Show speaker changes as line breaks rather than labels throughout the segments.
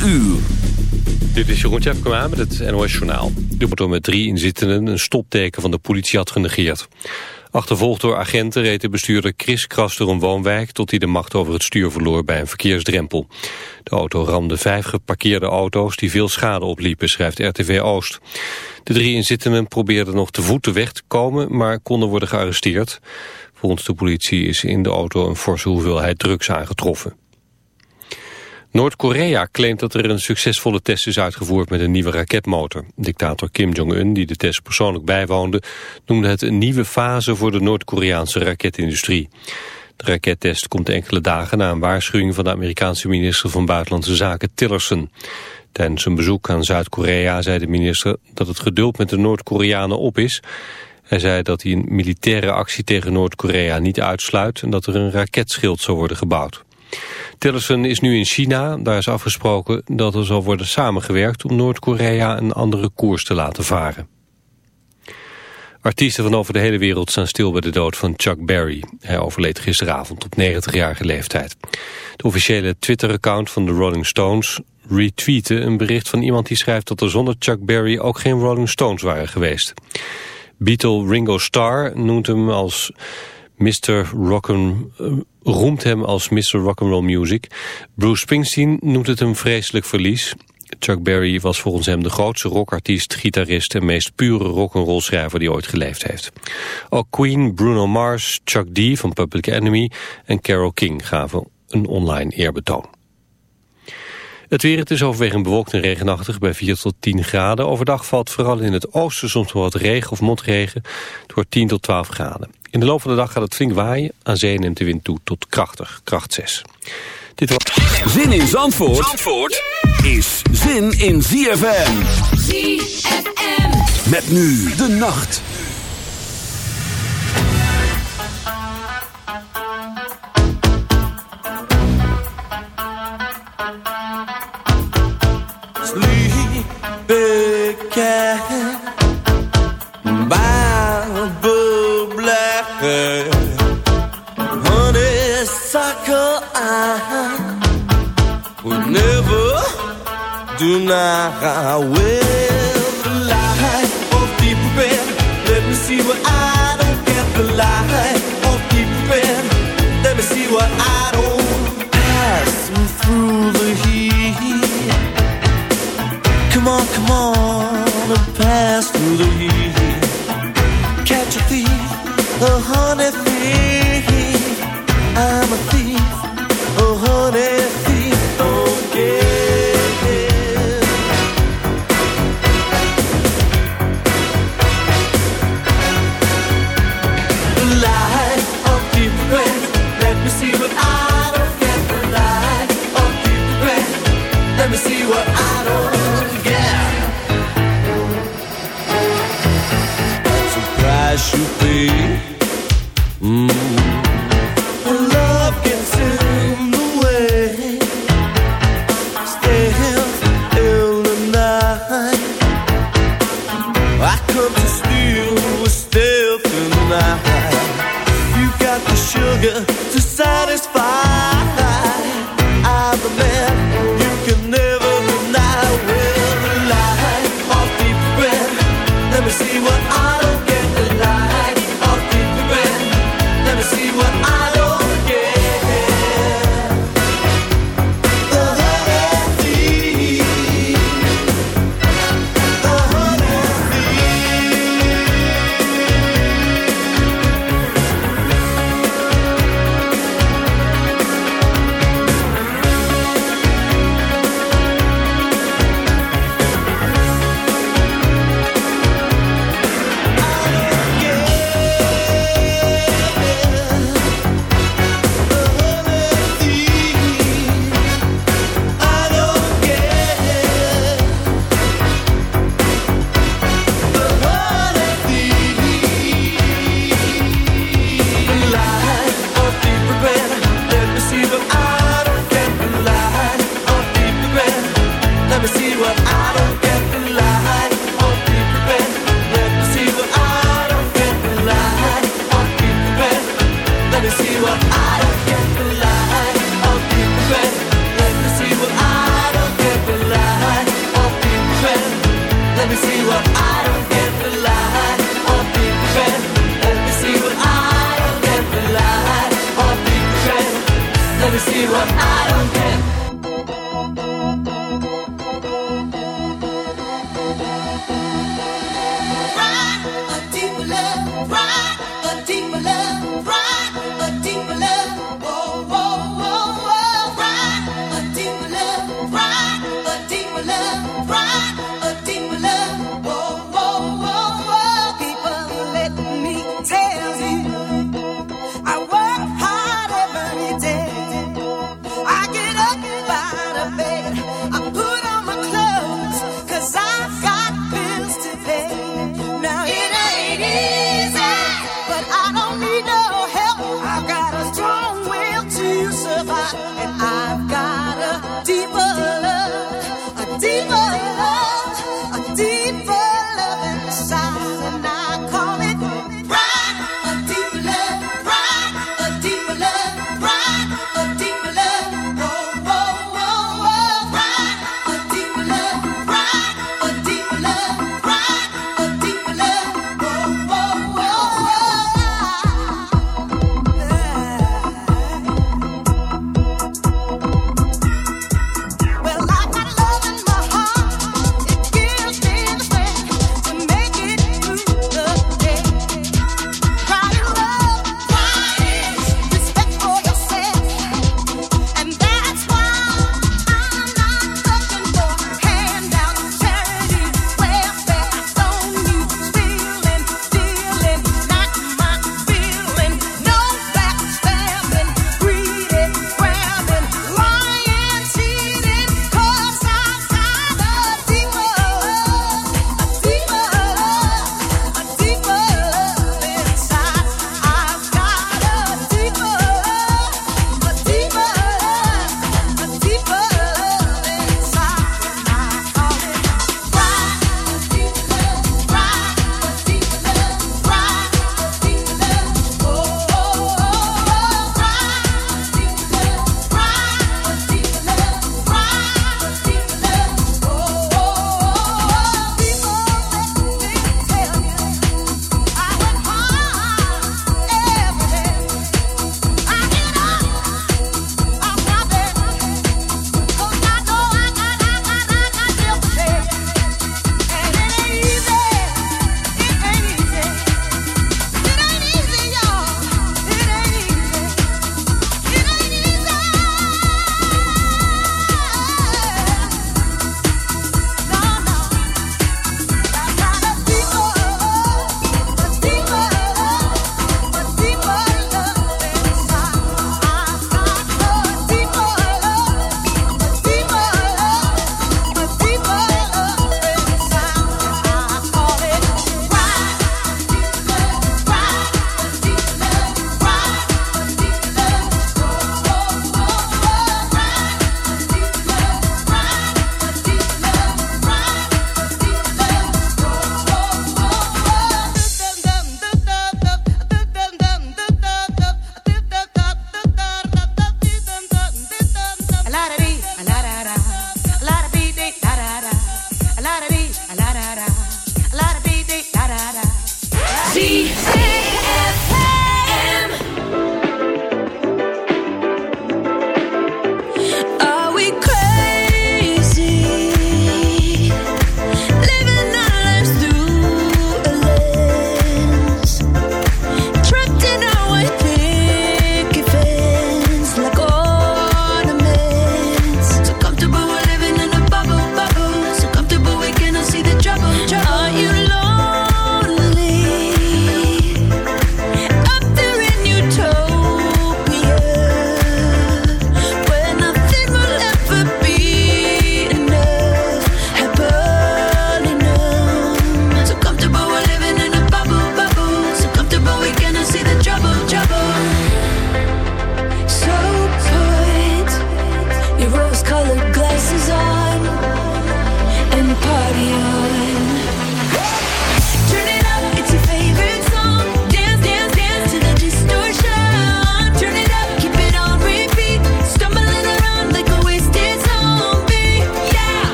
4 uur.
Dit is Jeroen Tjepkema met het NOS Journaal. De auto met drie inzittenden een stopteken van de politie had genegeerd. Achtervolgd door agenten reed de bestuurder kriskras door een woonwijk... tot hij de macht over het stuur verloor bij een verkeersdrempel. De auto ramde vijf geparkeerde auto's die veel schade opliepen, schrijft RTV Oost. De drie inzittenden probeerden nog te voet weg te komen... maar konden worden gearresteerd. Volgens de politie is in de auto een forse hoeveelheid drugs aangetroffen. Noord-Korea claimt dat er een succesvolle test is uitgevoerd met een nieuwe raketmotor. Dictator Kim Jong-un, die de test persoonlijk bijwoonde, noemde het een nieuwe fase voor de Noord-Koreaanse raketindustrie. De rakettest komt enkele dagen na een waarschuwing van de Amerikaanse minister van Buitenlandse Zaken Tillerson. Tijdens een bezoek aan Zuid-Korea zei de minister dat het geduld met de Noord-Koreanen op is. Hij zei dat hij een militaire actie tegen Noord-Korea niet uitsluit en dat er een raketschild zou worden gebouwd. Tillerson is nu in China. Daar is afgesproken dat er zal worden samengewerkt om Noord-Korea een andere koers te laten varen. Artiesten van over de hele wereld staan stil bij de dood van Chuck Berry. Hij overleed gisteravond op 90-jarige leeftijd. De officiële Twitter-account van de Rolling Stones retweette een bericht van iemand die schrijft dat er zonder Chuck Berry ook geen Rolling Stones waren geweest. Beatle Ringo Starr noemt hem als Mr. Rock'n, uh, roemt hem als Mr. Rock'n'Roll Music. Bruce Springsteen noemt het een vreselijk verlies. Chuck Berry was volgens hem de grootste rockartiest, gitarist en meest pure rock'n'roll schrijver die ooit geleefd heeft. Ook Queen, Bruno Mars, Chuck D van Public Enemy en Carole King gaven een online eerbetoon. Het weer, het is overwegend bewolkt en regenachtig bij 4 tot 10 graden. Overdag valt vooral in het oosten soms wel wat regen of motregen. Het wordt 10 tot 12 graden. In de loop van de dag gaat het flink waaien. Aan zee neemt de wind toe tot krachtig, kracht 6.
Dit was... Zin in Zandvoort, Zandvoort is zin in ZFM. ZFM. Met nu de nacht.
Sleep, big cat, deny. Well, the light of deep red, let me see what I don't get. The light of deep red, let me see what I don't pass me through the heat. Come on, come on, and pass through the heat. Catch a thief, a honey thief. I'm a thief,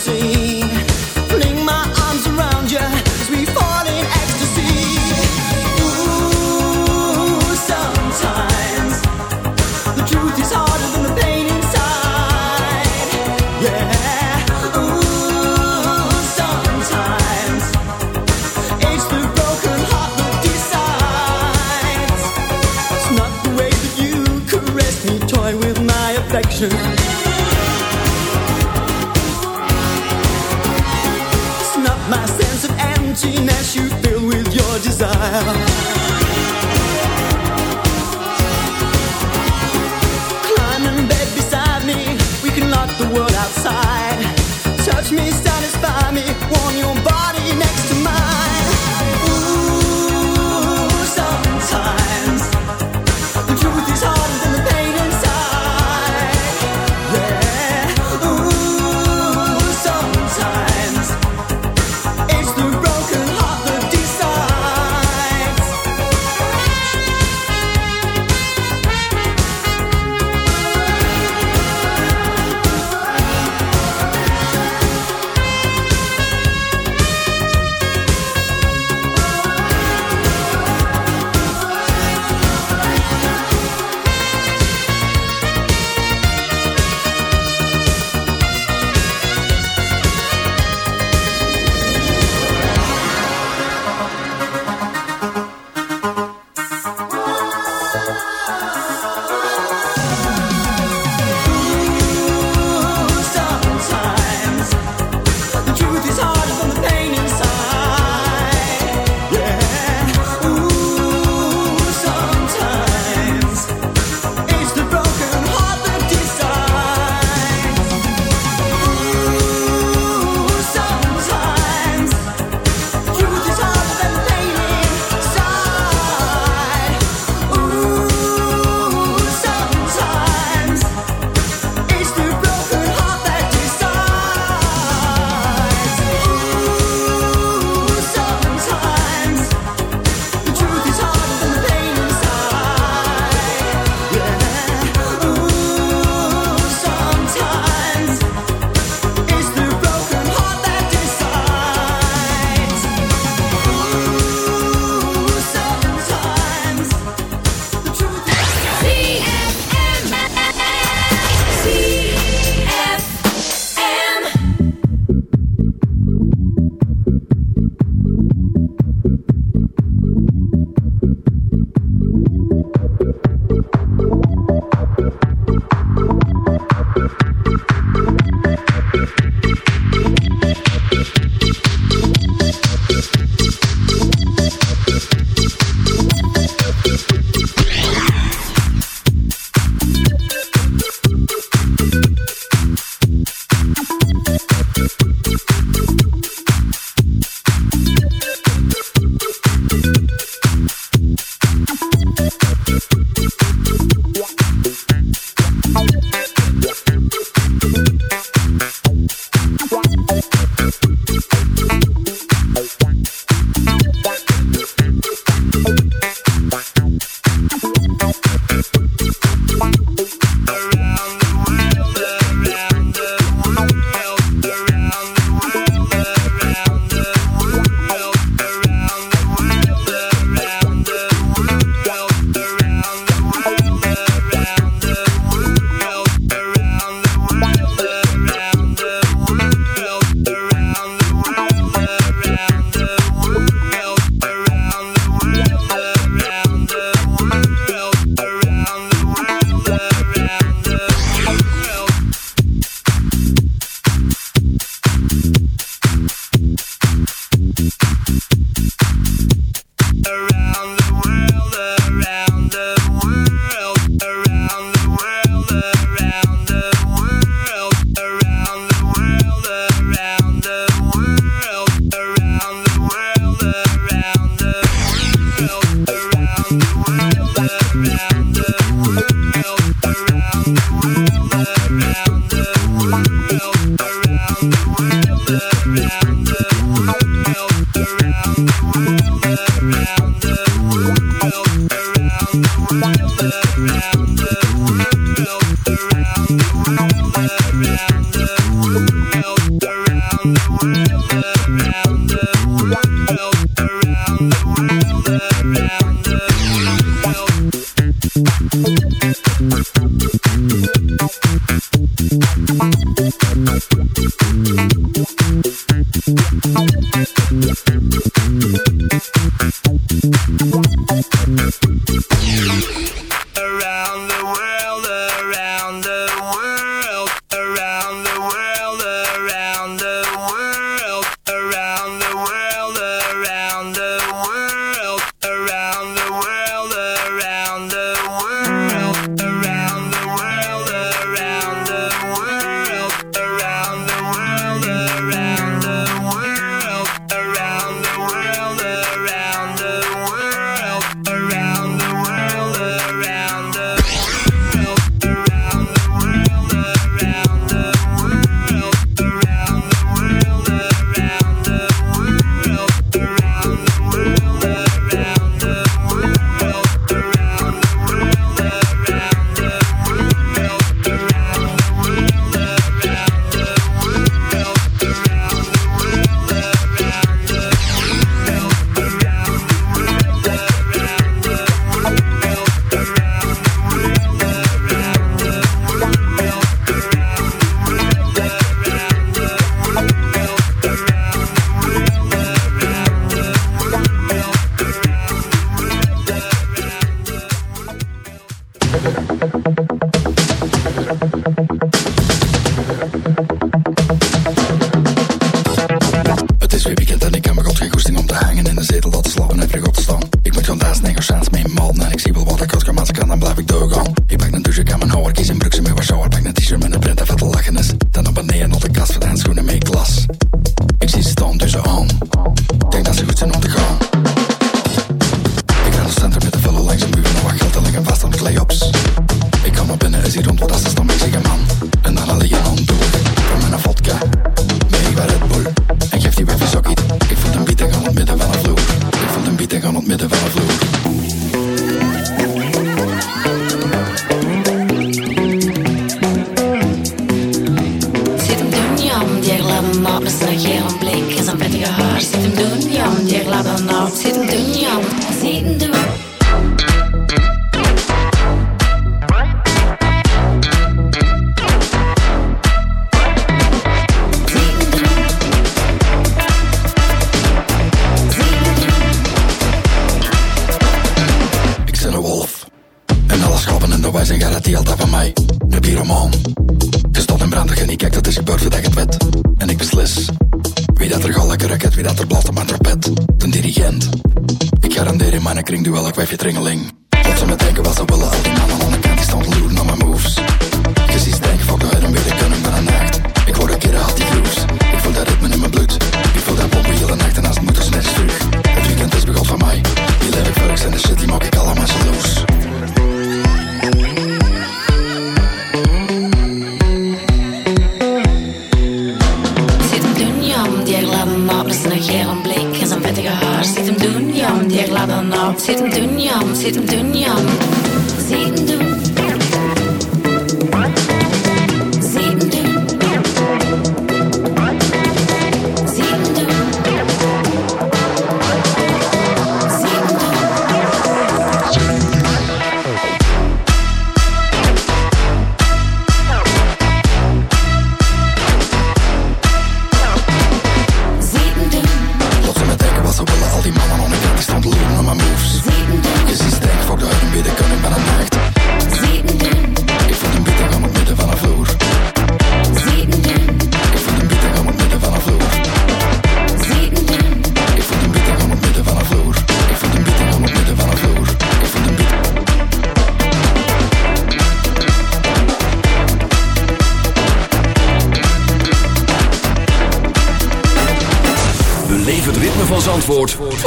see.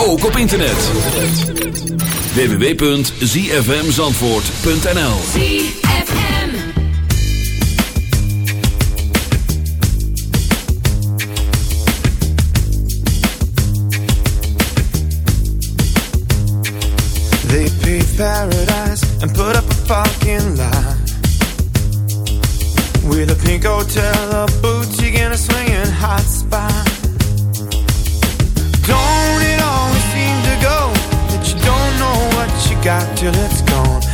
ook op internet. www.zfmzandvoort.nl
ZFM
They paved paradise and put up a fucking lie With a pink hotel, a boutique and a swinging hot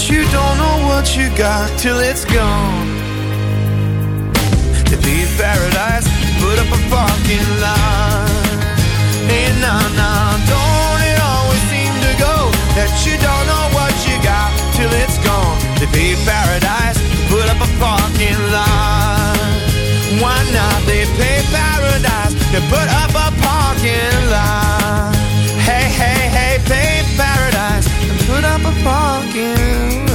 But you don't know what you got till it's gone. To be paradise, to put up a parking lot. And nah, nah, don't it always seem to go That you don't know what you got till it's gone? To be paradise, to put up a parking lot. Why not? They pay paradise to put up a parking lot. up a parking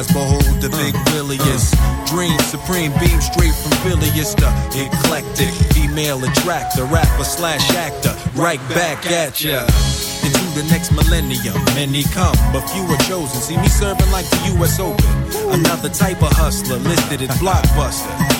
eyes, behold the big williest. Dream supreme, beam straight from Philly the eclectic female attractor, rapper slash actor, right back at ya into the next millennium. Many come, but few are chosen. See me serving like the U.S. Open. Another type of hustler listed as blockbuster.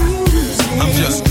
I'm just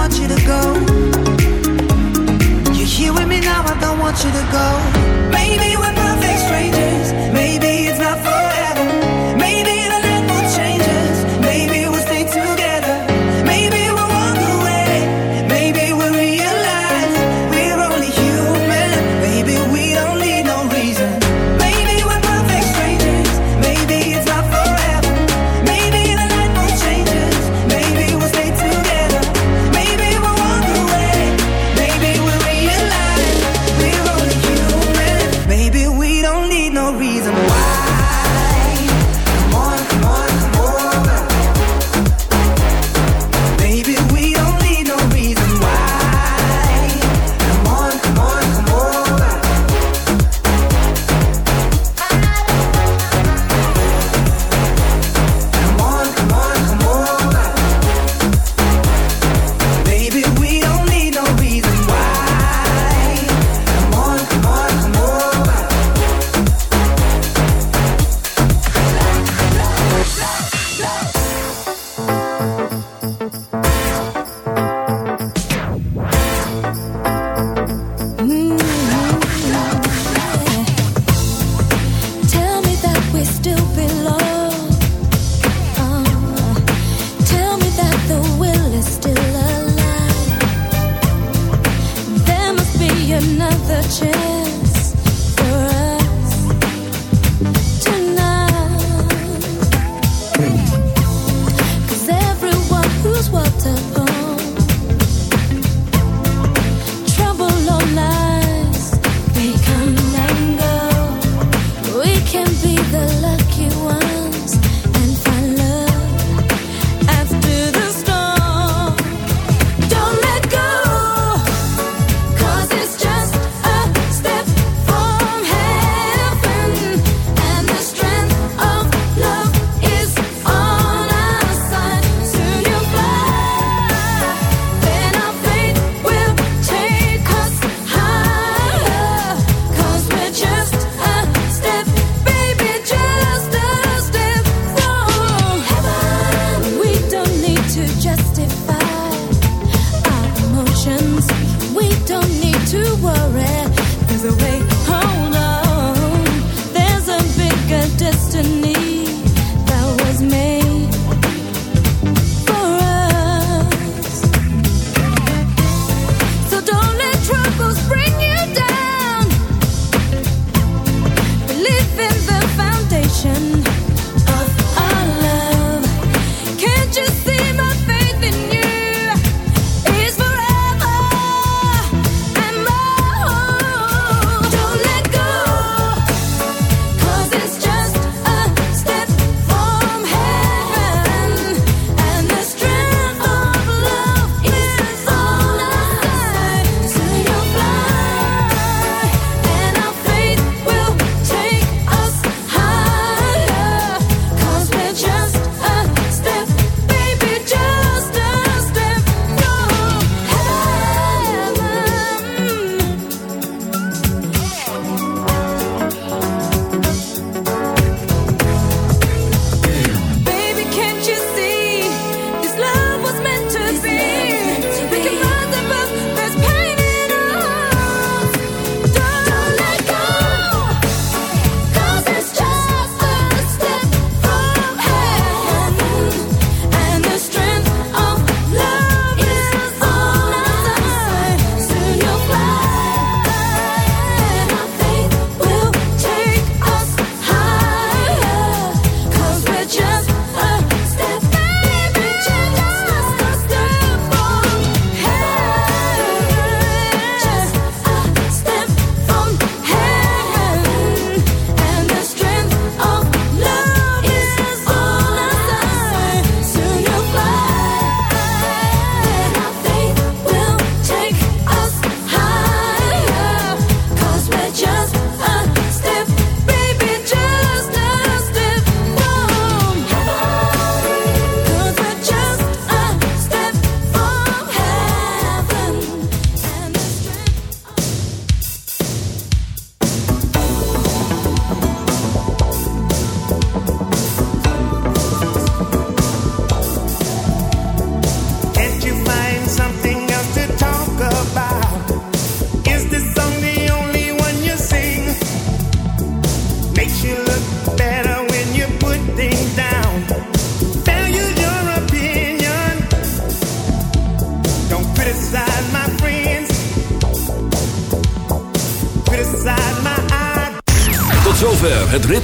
want you to go. You're here with me now, I don't want you to go. Baby, we're